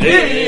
Hey!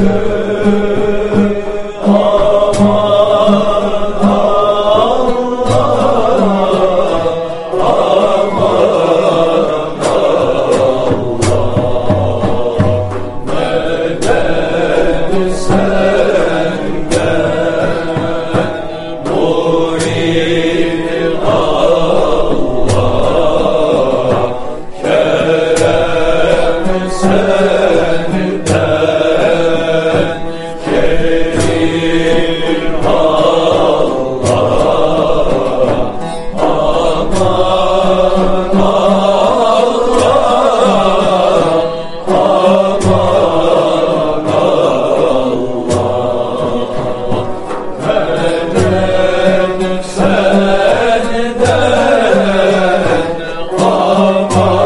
Amen. Allah